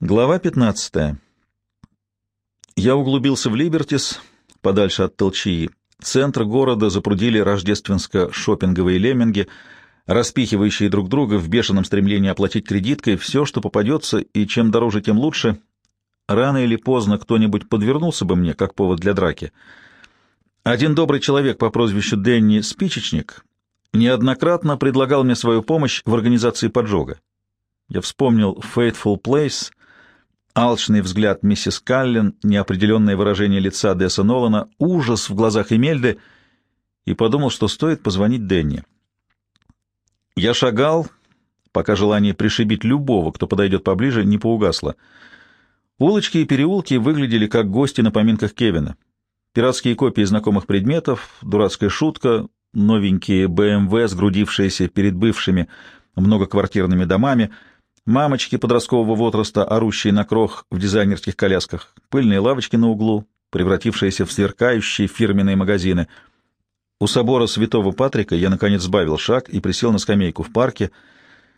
Глава 15. Я углубился в Либертис, подальше от Толчии. Центр города запрудили рождественско-шопинговые лемминги, распихивающие друг друга в бешеном стремлении оплатить кредиткой все, что попадется, и чем дороже, тем лучше. Рано или поздно кто-нибудь подвернулся бы мне, как повод для драки. Один добрый человек по прозвищу Дэнни Спичечник неоднократно предлагал мне свою помощь в организации поджога. Я вспомнил «Fateful Place», Алчный взгляд миссис Каллен, неопределенное выражение лица Десса Нолана, ужас в глазах Эмельды, и подумал, что стоит позвонить Денни. Я шагал, пока желание пришибить любого, кто подойдет поближе, не поугасло. Улочки и переулки выглядели как гости на поминках Кевина. Пиратские копии знакомых предметов, дурацкая шутка, новенькие БМВ, сгрудившиеся перед бывшими многоквартирными домами — мамочки подросткового возраста, орущие на крох в дизайнерских колясках, пыльные лавочки на углу, превратившиеся в сверкающие фирменные магазины. У собора Святого Патрика я, наконец, сбавил шаг и присел на скамейку в парке,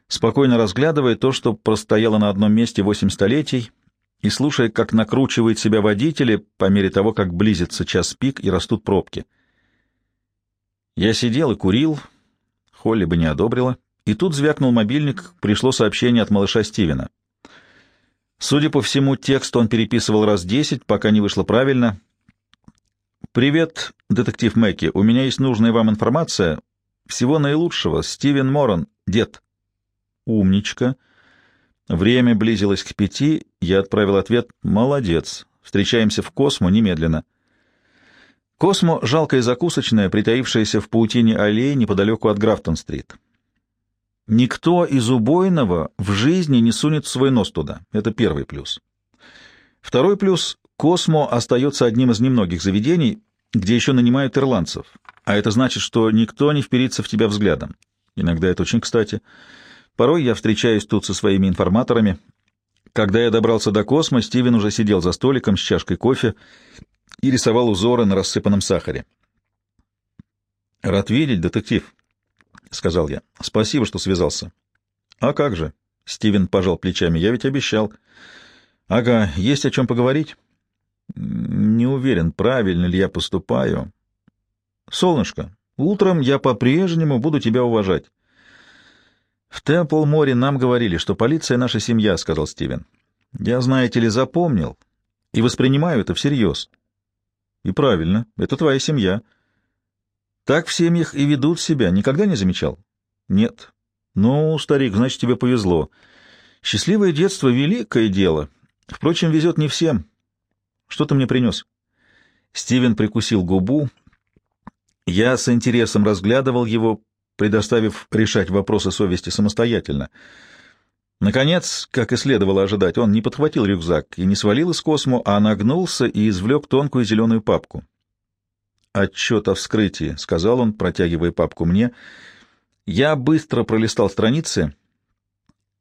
спокойно разглядывая то, что простояло на одном месте восемь столетий, и слушая, как накручивают себя водители по мере того, как близится час пик и растут пробки. Я сидел и курил, Холли бы не одобрила. И тут звякнул мобильник, пришло сообщение от малыша Стивена. Судя по всему, текст он переписывал раз десять, пока не вышло правильно. «Привет, детектив Мэкки. У меня есть нужная вам информация. Всего наилучшего. Стивен Моран, дед». «Умничка». Время близилось к пяти. Я отправил ответ «Молодец. Встречаемся в Космо немедленно». Космо — жалкая закусочная, притаившаяся в паутине аллей неподалеку от Графтон-стрит. Никто из убойного в жизни не сунет свой нос туда. Это первый плюс. Второй плюс — Космо остается одним из немногих заведений, где еще нанимают ирландцев. А это значит, что никто не вперится в тебя взглядом. Иногда это очень кстати. Порой я встречаюсь тут со своими информаторами. Когда я добрался до Космо, Стивен уже сидел за столиком с чашкой кофе и рисовал узоры на рассыпанном сахаре. «Рад видеть, детектив», — сказал я. — Спасибо, что связался. — А как же? — Стивен пожал плечами. — Я ведь обещал. — Ага, есть о чем поговорить? — Не уверен, правильно ли я поступаю. — Солнышко, утром я по-прежнему буду тебя уважать. — В Темпл-море нам говорили, что полиция — наша семья, — сказал Стивен. — Я, знаете ли, запомнил и воспринимаю это всерьез. — И правильно, это твоя семья. — так в семьях и ведут себя. Никогда не замечал? Нет. Ну, старик, значит, тебе повезло. Счастливое детство — великое дело. Впрочем, везет не всем. Что ты мне принес? Стивен прикусил губу. Я с интересом разглядывал его, предоставив решать вопросы совести самостоятельно. Наконец, как и следовало ожидать, он не подхватил рюкзак и не свалил из космо, а нагнулся и извлек тонкую зеленую папку отчет о вскрытии», — сказал он, протягивая папку мне. Я быстро пролистал страницы.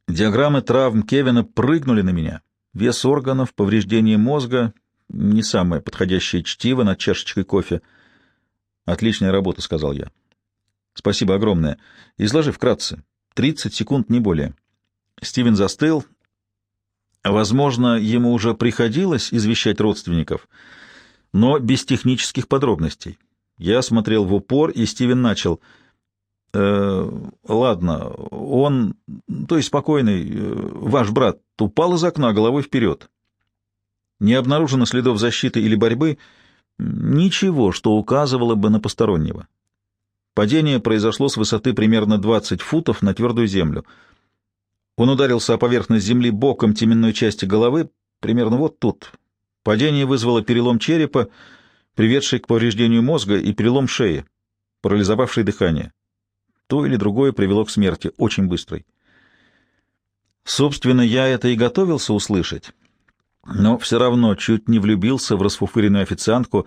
Диаграммы травм Кевина прыгнули на меня. Вес органов, повреждение мозга — не самое подходящее чтиво над чашечкой кофе. «Отличная работа», — сказал я. «Спасибо огромное. Изложи вкратце. Тридцать секунд, не более». Стивен застыл. Возможно, ему уже приходилось извещать родственников — но без технических подробностей. Я смотрел в упор, и Стивен начал. «Э, «Ладно, он, то есть спокойный, э, ваш брат, упал из окна головой вперед. Не обнаружено следов защиты или борьбы, ничего, что указывало бы на постороннего. Падение произошло с высоты примерно 20 футов на твердую землю. Он ударился о поверхность земли боком теменной части головы, примерно вот тут, Падение вызвало перелом черепа, приведший к повреждению мозга, и перелом шеи, парализовавший дыхание. То или другое привело к смерти, очень быстрой. Собственно, я это и готовился услышать, но все равно чуть не влюбился в расфуфыренную официантку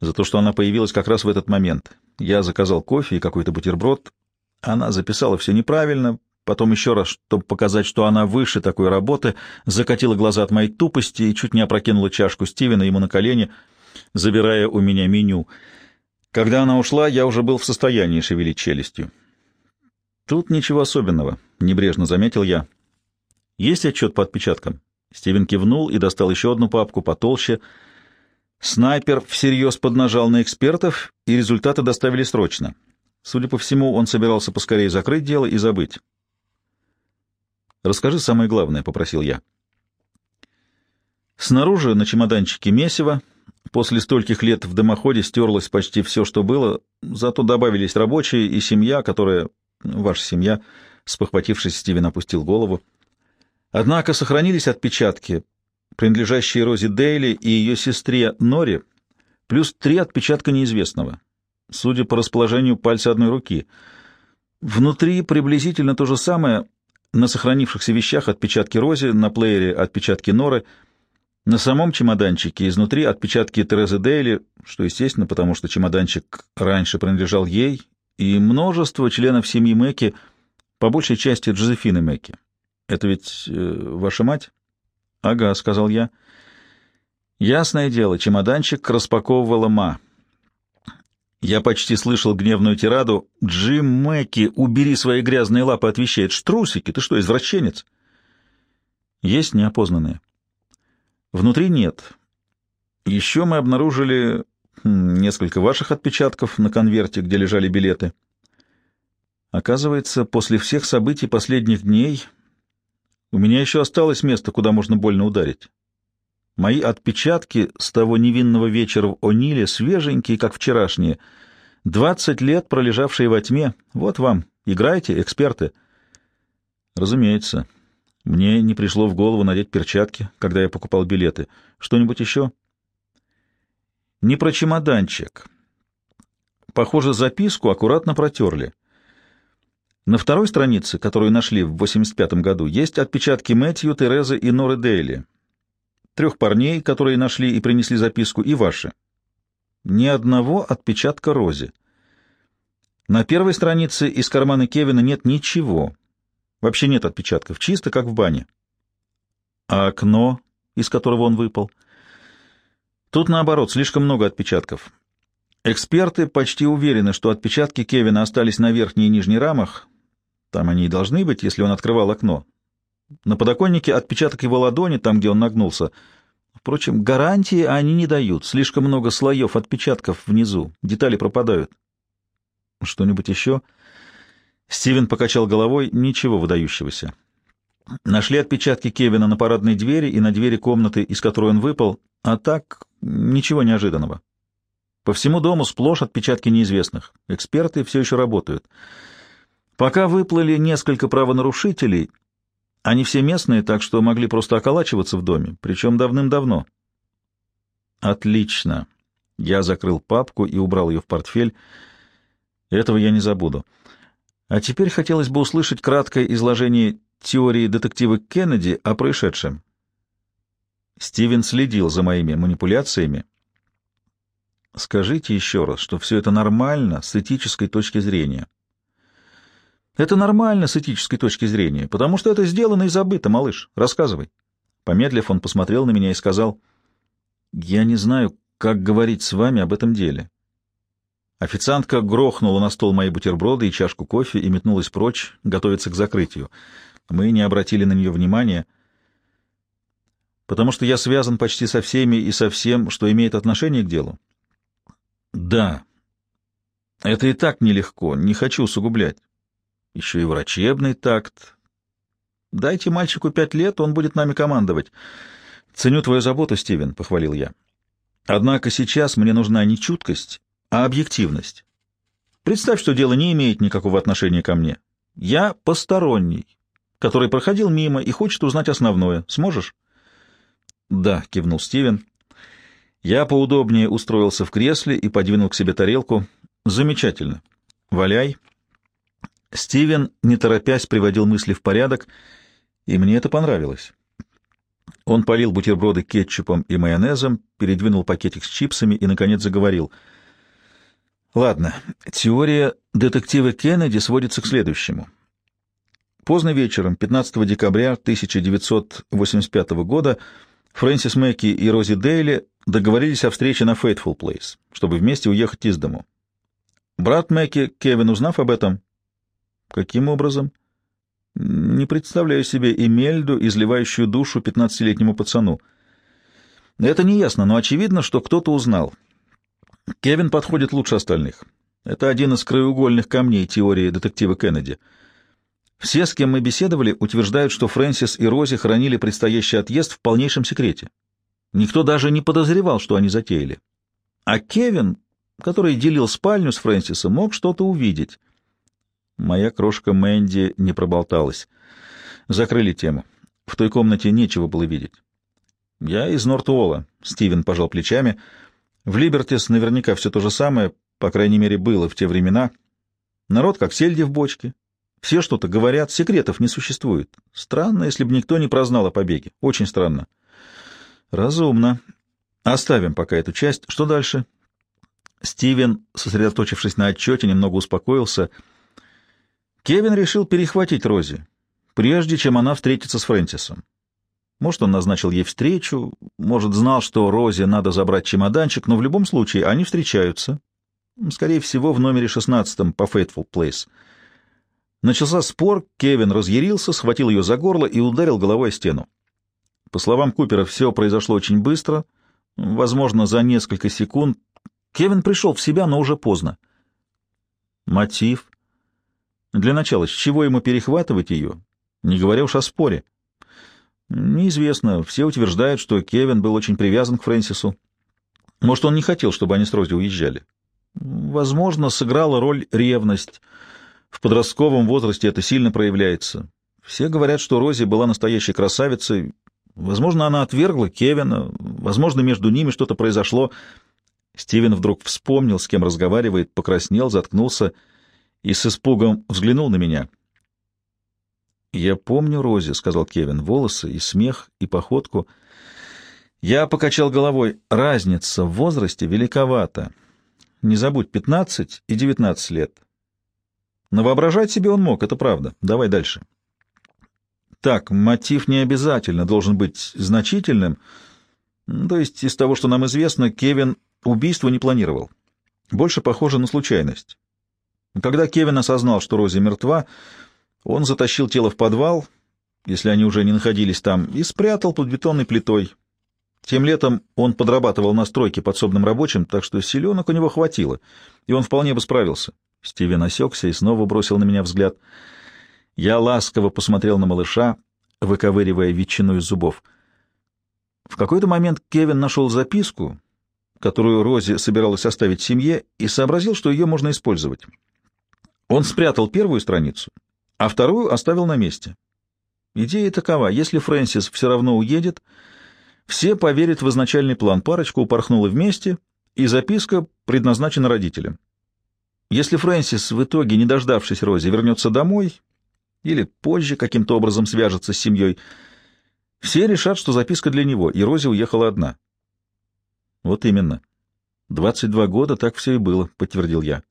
за то, что она появилась как раз в этот момент. Я заказал кофе и какой-то бутерброд. Она записала все неправильно, Потом еще раз, чтобы показать, что она выше такой работы, закатила глаза от моей тупости и чуть не опрокинула чашку Стивена ему на колени, забирая у меня меню. Когда она ушла, я уже был в состоянии шевелить челюстью. «Тут ничего особенного», — небрежно заметил я. «Есть отчет по отпечаткам?» Стивен кивнул и достал еще одну папку потолще. Снайпер всерьез поднажал на экспертов, и результаты доставили срочно. Судя по всему, он собирался поскорее закрыть дело и забыть. «Расскажи самое главное», — попросил я. Снаружи на чемоданчике месиво. После стольких лет в дымоходе стерлось почти все, что было, зато добавились рабочие и семья, которая... Ваша семья, спохватившись, Стивен опустил голову. Однако сохранились отпечатки, принадлежащие Розе Дейли и ее сестре Нори, плюс три отпечатка неизвестного, судя по расположению пальца одной руки. Внутри приблизительно то же самое, на сохранившихся вещах отпечатки Рози, на плеере отпечатки Норы — на самом чемоданчике изнутри отпечатки Терезы Дейли, что естественно, потому что чемоданчик раньше принадлежал ей, и множество членов семьи Мэки, по большей части Джозефины Мэки. Это ведь э, ваша мать? — Ага, — сказал я. Ясное дело, чемоданчик распаковывала Ма. Я почти слышал гневную тираду. «Джим Мэки, убери свои грязные лапы от вещей! Это ж трусики! Ты что, извращенец?» Есть неопознанные. Внутри нет. Еще мы обнаружили хм, несколько ваших отпечатков на конверте, где лежали билеты. Оказывается, после всех событий последних дней у меня еще осталось место, куда можно больно ударить. Мои отпечатки с того невинного вечера в О'Ниле свеженькие, как вчерашние. Двадцать лет пролежавшие во тьме. Вот вам. Играйте, эксперты. Разумеется. Мне не пришло в голову надеть перчатки, когда я покупал билеты. Что-нибудь еще? Не про чемоданчик. Похоже, записку аккуратно протерли. На второй странице, которую нашли в 85-м году, есть отпечатки Мэтью, Терезы и Норы Дейли. Трех парней, которые нашли и принесли записку, и ваши. Ни одного отпечатка Рози. На первой странице из кармана Кевина нет ничего, Вообще нет отпечатков, чисто как в бане. А окно, из которого он выпал? Тут, наоборот, слишком много отпечатков. Эксперты почти уверены, что отпечатки Кевина остались на верхней и нижней рамах. Там они и должны быть, если он открывал окно. На подоконнике отпечаток его ладони, там, где он нагнулся. Впрочем, гарантии они не дают. Слишком много слоев отпечатков внизу. Детали пропадают. Что-нибудь еще? — Стивен покачал головой, ничего выдающегося. Нашли отпечатки Кевина на парадной двери и на двери комнаты, из которой он выпал, а так ничего неожиданного. По всему дому сплошь отпечатки неизвестных. Эксперты все еще работают. Пока выплыли несколько правонарушителей, они все местные, так что могли просто околачиваться в доме, причем давным-давно. Отлично. Я закрыл папку и убрал ее в портфель. Этого я не забуду. А теперь хотелось бы услышать краткое изложение теории детектива Кеннеди о происшедшем. Стивен следил за моими манипуляциями. Скажите еще раз, что все это нормально с этической точки зрения. Это нормально с этической точки зрения, потому что это сделано и забыто, малыш. Рассказывай. Помедлив, он посмотрел на меня и сказал, «Я не знаю, как говорить с вами об этом деле. Официантка грохнула на стол мои бутерброды и чашку кофе и метнулась прочь, готовиться к закрытию. Мы не обратили на нее внимания, потому что я связан почти со всеми и со всем, что имеет отношение к делу. Да, это и так нелегко, не хочу усугублять. Еще и врачебный такт. Дайте мальчику пять лет, он будет нами командовать. Ценю твою заботу, Стивен, — похвалил я. Однако сейчас мне нужна не чуткость а объективность. Представь, что дело не имеет никакого отношения ко мне. Я посторонний, который проходил мимо и хочет узнать основное. Сможешь? Да, кивнул Стивен. Я поудобнее устроился в кресле и подвинул к себе тарелку. Замечательно. Валяй. Стивен, не торопясь, приводил мысли в порядок, и мне это понравилось. Он полил бутерброды кетчупом и майонезом, передвинул пакетик с чипсами и, наконец, заговорил — Ладно, теория детектива Кеннеди сводится к следующему. Поздно вечером, 15 декабря 1985 года, Фрэнсис Мэкки и Рози Дейли договорились о встрече на Фейтфул Плейс, чтобы вместе уехать из дому. Брат Мэкки, Кевин, узнав об этом... Каким образом? Не представляю себе Эмельду, изливающую душу пятнадцатилетнему пацану. Это не ясно, но очевидно, что кто-то узнал. Кевин подходит лучше остальных. Это один из краеугольных камней теории детектива Кеннеди. Все, с кем мы беседовали, утверждают, что Фрэнсис и Рози хранили предстоящий отъезд в полнейшем секрете. Никто даже не подозревал, что они затеяли. А Кевин, который делил спальню с Фрэнсисом, мог что-то увидеть. Моя крошка Мэнди не проболталась. Закрыли тему. В той комнате нечего было видеть. Я из Нортуола. Стивен пожал плечами. В Либертис наверняка все то же самое, по крайней мере, было в те времена. Народ как сельди в бочке. Все что-то говорят, секретов не существует. Странно, если бы никто не прознал о побеге. Очень странно. Разумно. Оставим пока эту часть. Что дальше? Стивен, сосредоточившись на отчете, немного успокоился — Кевин решил перехватить Рози, прежде чем она встретится с Фрэнсисом. Может, он назначил ей встречу, может, знал, что Розе надо забрать чемоданчик, но в любом случае они встречаются. Скорее всего, в номере 16 по Fateful Place. Начался спор, Кевин разъярился, схватил ее за горло и ударил головой о стену. По словам Купера, все произошло очень быстро, возможно, за несколько секунд. Кевин пришел в себя, но уже поздно. Мотив для начала, с чего ему перехватывать ее, не говоря уж о споре? Неизвестно. Все утверждают, что Кевин был очень привязан к Фрэнсису. Может, он не хотел, чтобы они с Рози уезжали. Возможно, сыграла роль ревность. В подростковом возрасте это сильно проявляется. Все говорят, что Рози была настоящей красавицей. Возможно, она отвергла Кевина. Возможно, между ними что-то произошло. Стивен вдруг вспомнил, с кем разговаривает, покраснел, заткнулся — и с испугом взглянул на меня. «Я помню Рози», — сказал Кевин, — «волосы и смех, и походку». Я покачал головой. Разница в возрасте великовата. Не забудь, пятнадцать и девятнадцать лет. Но воображать себе он мог, это правда. Давай дальше. Так, мотив не обязательно должен быть значительным. То есть из того, что нам известно, Кевин убийство не планировал. Больше похоже на случайность. Когда Кевин осознал, что Рози мертва, он затащил тело в подвал, если они уже не находились там, и спрятал под бетонной плитой. Тем летом он подрабатывал на стройке подсобным рабочим, так что силенок у него хватило, и он вполне бы справился. Стивен осекся и снова бросил на меня взгляд. Я ласково посмотрел на малыша, выковыривая ветчину из зубов. В какой-то момент Кевин нашел записку, которую Рози собиралась оставить семье, и сообразил, что ее можно использовать. Он спрятал первую страницу, а вторую оставил на месте. Идея такова, если Фрэнсис все равно уедет, все поверят в изначальный план, парочка упорхнула вместе, и записка предназначена родителям. Если Фрэнсис в итоге, не дождавшись Рози, вернется домой или позже каким-то образом свяжется с семьей, все решат, что записка для него, и Рози уехала одна. Вот именно. Двадцать два года так все и было, подтвердил я.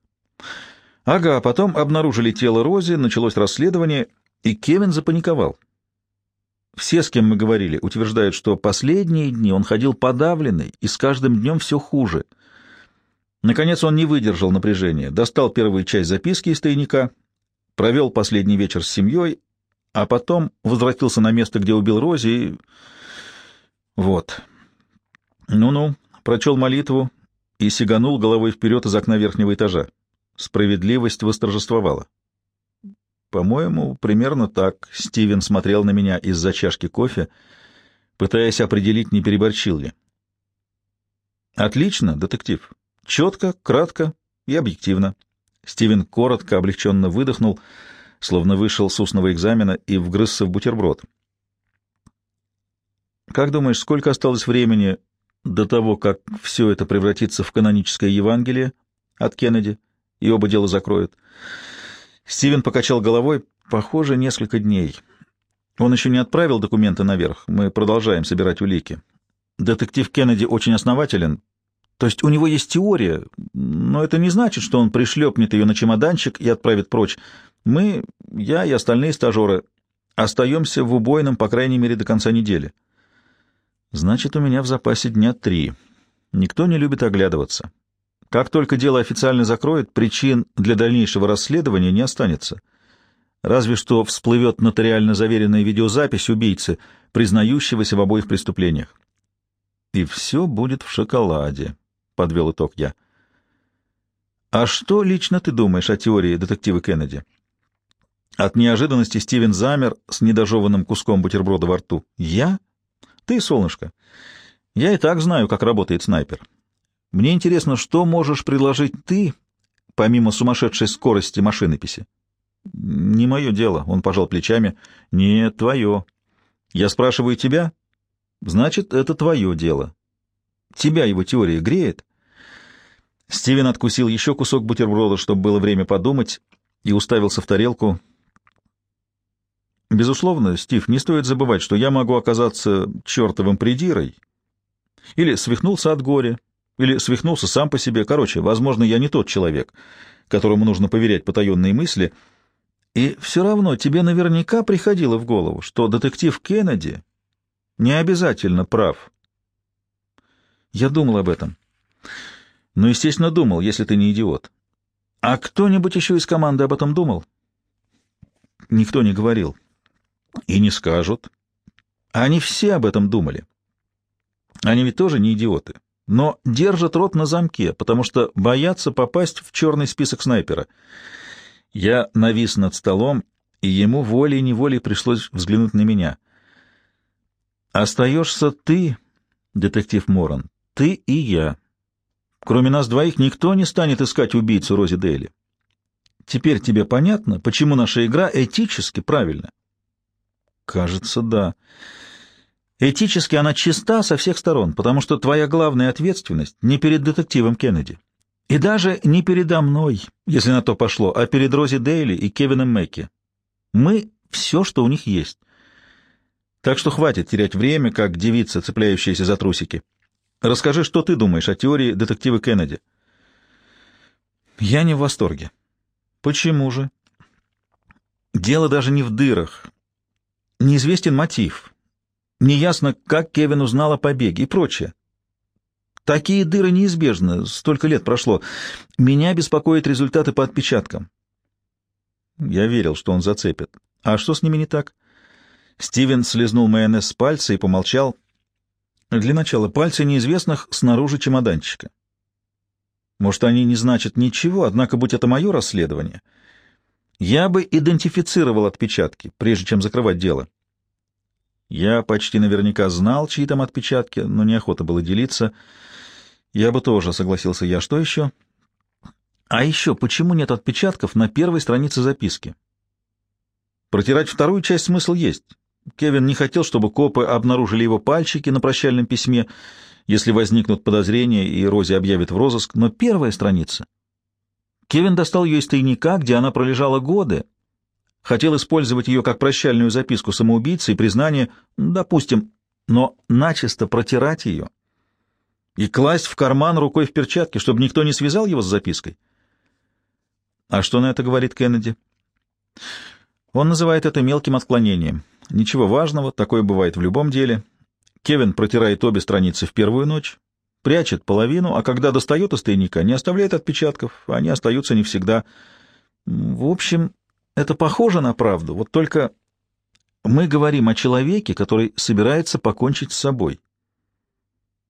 Ага, потом обнаружили тело Рози, началось расследование, и Кевин запаниковал. Все, с кем мы говорили, утверждают, что последние дни он ходил подавленный, и с каждым днем все хуже. Наконец он не выдержал напряжения, достал первую часть записки из тайника, провел последний вечер с семьей, а потом возвратился на место, где убил Рози, и... Вот. Ну-ну, прочел молитву и сиганул головой вперед из окна верхнего этажа. Справедливость восторжествовала. По-моему, примерно так Стивен смотрел на меня из-за чашки кофе, пытаясь определить, не переборчил ли. Отлично, детектив. Четко, кратко и объективно. Стивен коротко, облегченно выдохнул, словно вышел с устного экзамена и вгрызся в бутерброд. Как думаешь, сколько осталось времени до того, как все это превратится в каноническое Евангелие от Кеннеди? И оба дела закроют. Стивен покачал головой. Похоже, несколько дней. Он еще не отправил документы наверх. Мы продолжаем собирать улики. Детектив Кеннеди очень основателен. То есть у него есть теория, но это не значит, что он пришлепнет ее на чемоданчик и отправит прочь. Мы, я и остальные стажеры, остаемся в убойном, по крайней мере, до конца недели. Значит, у меня в запасе дня три. Никто не любит оглядываться. Как только дело официально закроют, причин для дальнейшего расследования не останется. разве что всплывет нотариально заверенная видеозапись убийцы, признающегося в обоих преступлениях. И все будет в шоколаде, — подвел итог я. А что лично ты думаешь о теории детектива Кеннеди? От неожиданности Стивен замер с недожеванным куском бутерброда во рту. Я? Ты, солнышко. Я и так знаю, как работает снайпер. Мне интересно, что можешь предложить ты, помимо сумасшедшей скорости машинописи? Не мое дело, он пожал плечами. Не твое. Я спрашиваю тебя? Значит, это твое дело. Тебя его теория греет? Стивен откусил еще кусок бутерброда, чтобы было время подумать, и уставился в тарелку. Безусловно, Стив, не стоит забывать, что я могу оказаться чертовым придирой, или свихнулся от горя, или свихнулся сам по себе. Короче, возможно, я не тот человек, которому нужно поверять потаенные мысли. И все равно тебе наверняка приходило в голову, что детектив Кеннеди не обязательно прав. Я думал об этом. Ну, естественно, думал, если ты не идиот. А кто-нибудь еще из команды об этом думал? Никто не говорил. И не скажут. Они все об этом думали. Они ведь тоже не идиоты, но держат рот на замке, потому что боятся попасть в черный список снайпера. Я навис над столом, и ему волей-неволей пришлось взглянуть на меня. «Остаешься ты, детектив Моран, ты и я. Кроме нас двоих никто не станет искать убийцу Рози Дейли. Теперь тебе понятно, почему наша игра этически правильна?» «Кажется, да». Этически она чиста со всех сторон, потому что твоя главная ответственность не перед детективом Кеннеди. И даже не передо мной, если на то пошло, а перед Рози Дейли и Кевином Мэкки. Мы — все, что у них есть. Так что хватит терять время, как девица, цепляющаяся за трусики. Расскажи, что ты думаешь о теории детектива Кеннеди. Я не в восторге. Почему же? Дело даже не в дырах. Неизвестен мотив. Неясно, как Кевин узнал о побеге и прочее. Такие дыры неизбежны, столько лет прошло. Меня беспокоят результаты по отпечаткам. Я верил, что он зацепит. А что с ними не так? Стивен слезнул майонез с пальца и помолчал. Для начала пальцы неизвестных снаружи чемоданчика. Может, они не значат ничего, однако, будь это мое расследование, я бы идентифицировал отпечатки, прежде чем закрывать дело. Я почти наверняка знал, чьи там отпечатки, но неохота было делиться. Я бы тоже согласился я. Что еще? А еще, почему нет отпечатков на первой странице записки? Протирать вторую часть смысл есть. Кевин не хотел, чтобы копы обнаружили его пальчики на прощальном письме, если возникнут подозрения и Рози объявит в розыск, но первая страница... Кевин достал ее из тайника, где она пролежала годы, хотел использовать ее как прощальную записку самоубийцы и признание, допустим, но начисто протирать ее и класть в карман рукой в перчатке, чтобы никто не связал его с запиской. А что на это говорит Кеннеди? Он называет это мелким отклонением. Ничего важного, такое бывает в любом деле. Кевин протирает обе страницы в первую ночь, прячет половину, а когда достает из тайника, не оставляет отпечатков, они остаются не всегда. В общем, это похоже на правду, вот только мы говорим о человеке, который собирается покончить с собой.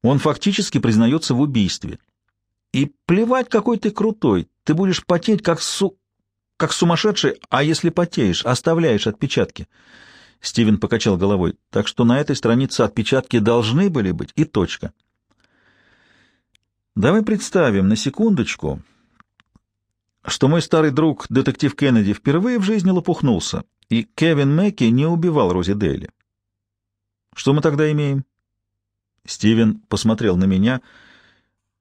Он фактически признается в убийстве. И плевать, какой ты крутой, ты будешь потеть, как, су... как сумасшедший, а если потеешь, оставляешь отпечатки. Стивен покачал головой. Так что на этой странице отпечатки должны были быть, и точка. Давай представим на секундочку, что мой старый друг, детектив Кеннеди, впервые в жизни лопухнулся, и Кевин Мэкки не убивал Рози Дейли. Что мы тогда имеем? Стивен посмотрел на меня.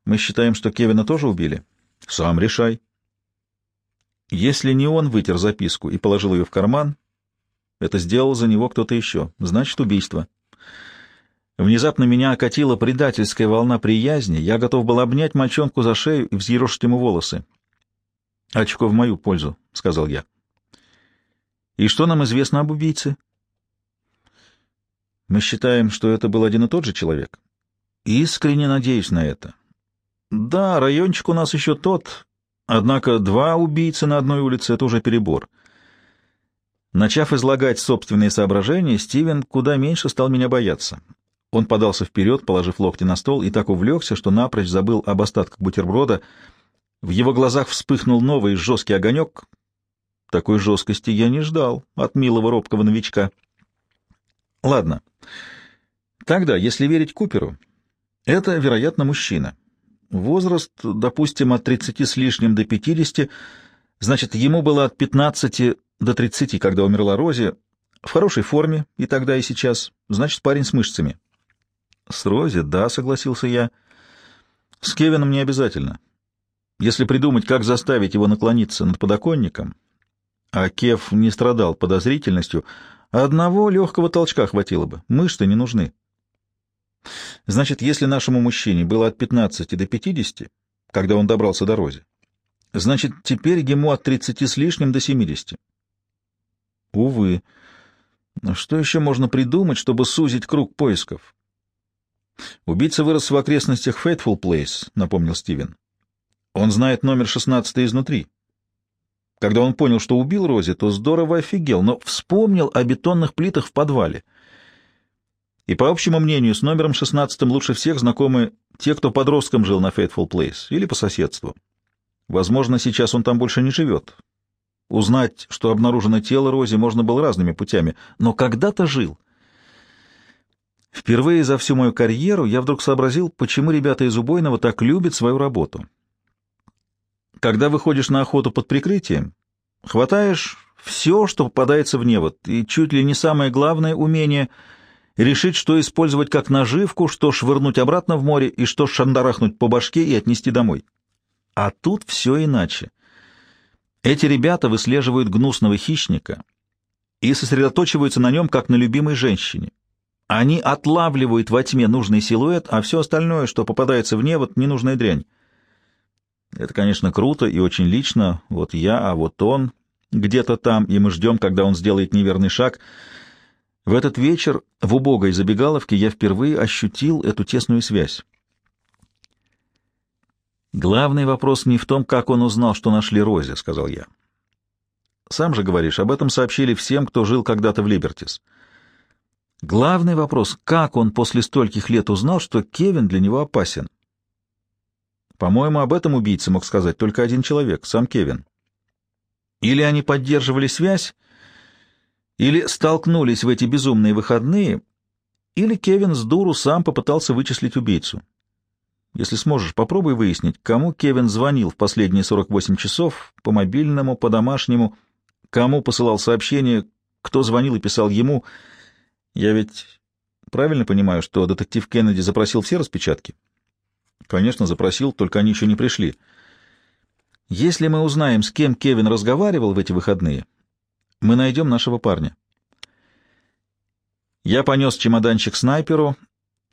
Мы считаем, что Кевина тоже убили? Сам решай. Если не он вытер записку и положил ее в карман, это сделал за него кто-то еще. Значит, убийство. Внезапно меня окатила предательская волна приязни. Я готов был обнять мальчонку за шею и взъерошить ему волосы. «Очко в мою пользу», — сказал я. «И что нам известно об убийце?» «Мы считаем, что это был один и тот же человек. Искренне надеюсь на это. Да, райончик у нас еще тот, однако два убийцы на одной улице — это уже перебор. Начав излагать собственные соображения, Стивен куда меньше стал меня бояться. Он подался вперед, положив локти на стол, и так увлекся, что напрочь забыл об остатках бутерброда. В его глазах вспыхнул новый жесткий огонек. Такой жесткости я не ждал от милого робкого новичка. Ладно. Тогда, если верить Куперу, это, вероятно, мужчина. Возраст, допустим, от 30 с лишним до 50, значит, ему было от 15 до 30, когда умерла Рози, в хорошей форме и тогда, и сейчас, значит, парень с мышцами. С Рози, да, согласился я. С Кевином не обязательно. Если придумать, как заставить его наклониться над подоконником, а Кев не страдал подозрительностью, одного легкого толчка хватило бы, мышцы не нужны. Значит, если нашему мужчине было от 15 до 50, когда он добрался до Рози, значит, теперь ему от 30 с лишним до 70. Увы. Что еще можно придумать, чтобы сузить круг поисков? Убийца вырос в окрестностях Fateful Place, напомнил Стивен. Он знает номер 16 изнутри. Когда он понял, что убил Рози, то здорово офигел, но вспомнил о бетонных плитах в подвале. И, по общему мнению, с номером 16 лучше всех знакомы те, кто подростком жил на Fateful Place или по соседству. Возможно, сейчас он там больше не живет. Узнать, что обнаружено тело Рози, можно было разными путями, но когда-то жил. Впервые за всю мою карьеру я вдруг сообразил, почему ребята из убойного так любят свою работу. Когда выходишь на охоту под прикрытием, хватаешь все, что попадается в невод, и чуть ли не самое главное умение — решить, что использовать как наживку, что швырнуть обратно в море и что шандарахнуть по башке и отнести домой. А тут все иначе. Эти ребята выслеживают гнусного хищника и сосредоточиваются на нем, как на любимой женщине. Они отлавливают во тьме нужный силуэт, а все остальное, что попадается в невод, ненужная дрянь. Это, конечно, круто и очень лично. Вот я, а вот он где-то там, и мы ждем, когда он сделает неверный шаг. В этот вечер в убогой забегаловке я впервые ощутил эту тесную связь. «Главный вопрос не в том, как он узнал, что нашли Рози», — сказал я. «Сам же говоришь, об этом сообщили всем, кто жил когда-то в Либертис. Главный вопрос — как он после стольких лет узнал, что Кевин для него опасен?» По-моему, об этом убийце мог сказать только один человек, сам Кевин. Или они поддерживали связь, или столкнулись в эти безумные выходные, или Кевин с дуру сам попытался вычислить убийцу. Если сможешь, попробуй выяснить, кому Кевин звонил в последние 48 часов, по мобильному, по домашнему, кому посылал сообщение, кто звонил и писал ему. Я ведь правильно понимаю, что детектив Кеннеди запросил все распечатки? Конечно, запросил, только они еще не пришли. Если мы узнаем, с кем Кевин разговаривал в эти выходные, мы найдем нашего парня. Я понес чемоданчик снайперу,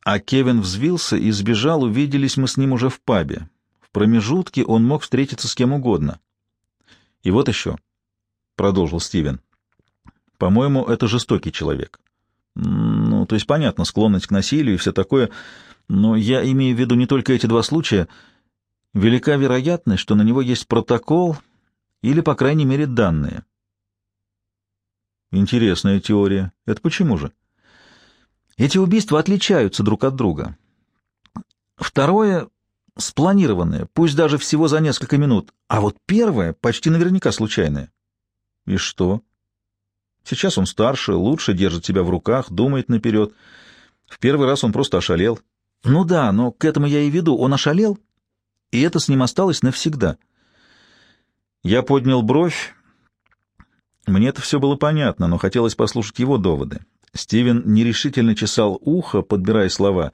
а Кевин взвился и сбежал, увиделись мы с ним уже в пабе. В промежутке он мог встретиться с кем угодно. И вот еще, — продолжил Стивен, — по-моему, это жестокий человек. Ну, то есть, понятно, склонность к насилию и все такое, но я имею в виду не только эти два случая. Велика вероятность, что на него есть протокол или, по крайней мере, данные. Интересная теория. Это почему же? — эти убийства отличаются друг от друга. Второе — спланированное, пусть даже всего за несколько минут, а вот первое — почти наверняка случайное. И что? Сейчас он старше, лучше держит себя в руках, думает наперед. В первый раз он просто ошалел. Ну да, но к этому я и веду. Он ошалел, и это с ним осталось навсегда. Я поднял бровь. Мне это все было понятно, но хотелось послушать его доводы. Стивен нерешительно чесал ухо, подбирая слова.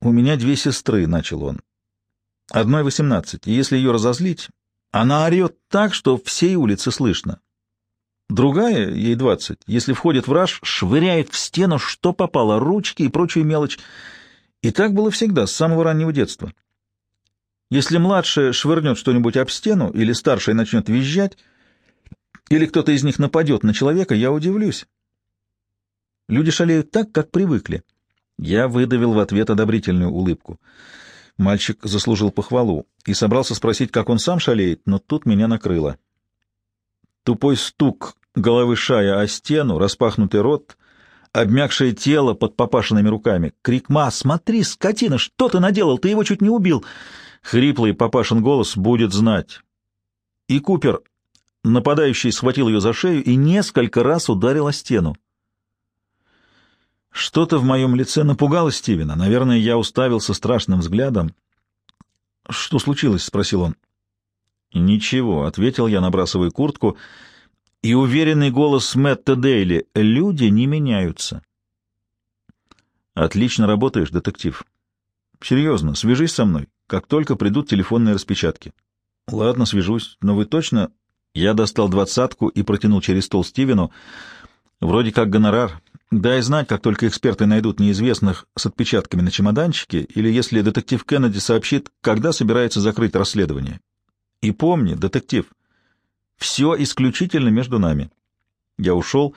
«У меня две сестры», — начал он. «Одной восемнадцать, и если ее разозлить, она орет так, что всей улице слышно. Другая, ей двадцать, если входит в раж, швыряет в стену, что попало, ручки и прочую мелочь. И так было всегда, с самого раннего детства. Если младшая швырнет что-нибудь об стену, или старшая начнет визжать, или кто-то из них нападет на человека, я удивлюсь. Люди шалеют так, как привыкли. Я выдавил в ответ одобрительную улыбку. Мальчик заслужил похвалу и собрался спросить, как он сам шалеет, но тут меня накрыло. Тупой стук головы Шая о стену, распахнутый рот, обмякшее тело под папашиными руками. Крик «Ма, смотри, скотина, что ты наделал? Ты его чуть не убил!» Хриплый папашин голос будет знать. И Купер, нападающий, схватил ее за шею и несколько раз ударил о стену. Что-то в моем лице напугало Стивена. Наверное, я уставился страшным взглядом. «Что случилось?» — спросил он. «Ничего», — ответил я, набрасывая куртку, и уверенный голос Мэтта Дейли. «Люди не меняются». «Отлично работаешь, детектив. Серьезно, свяжись со мной, как только придут телефонные распечатки». «Ладно, свяжусь. Но вы точно...» Я достал двадцатку и протянул через стол Стивену. «Вроде как гонорар. Дай знать, как только эксперты найдут неизвестных с отпечатками на чемоданчике, или если детектив Кеннеди сообщит, когда собирается закрыть расследование. И помни, детектив, все исключительно между нами. Я ушел.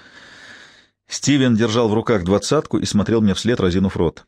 Стивен держал в руках двадцатку и смотрел мне вслед, разинув рот.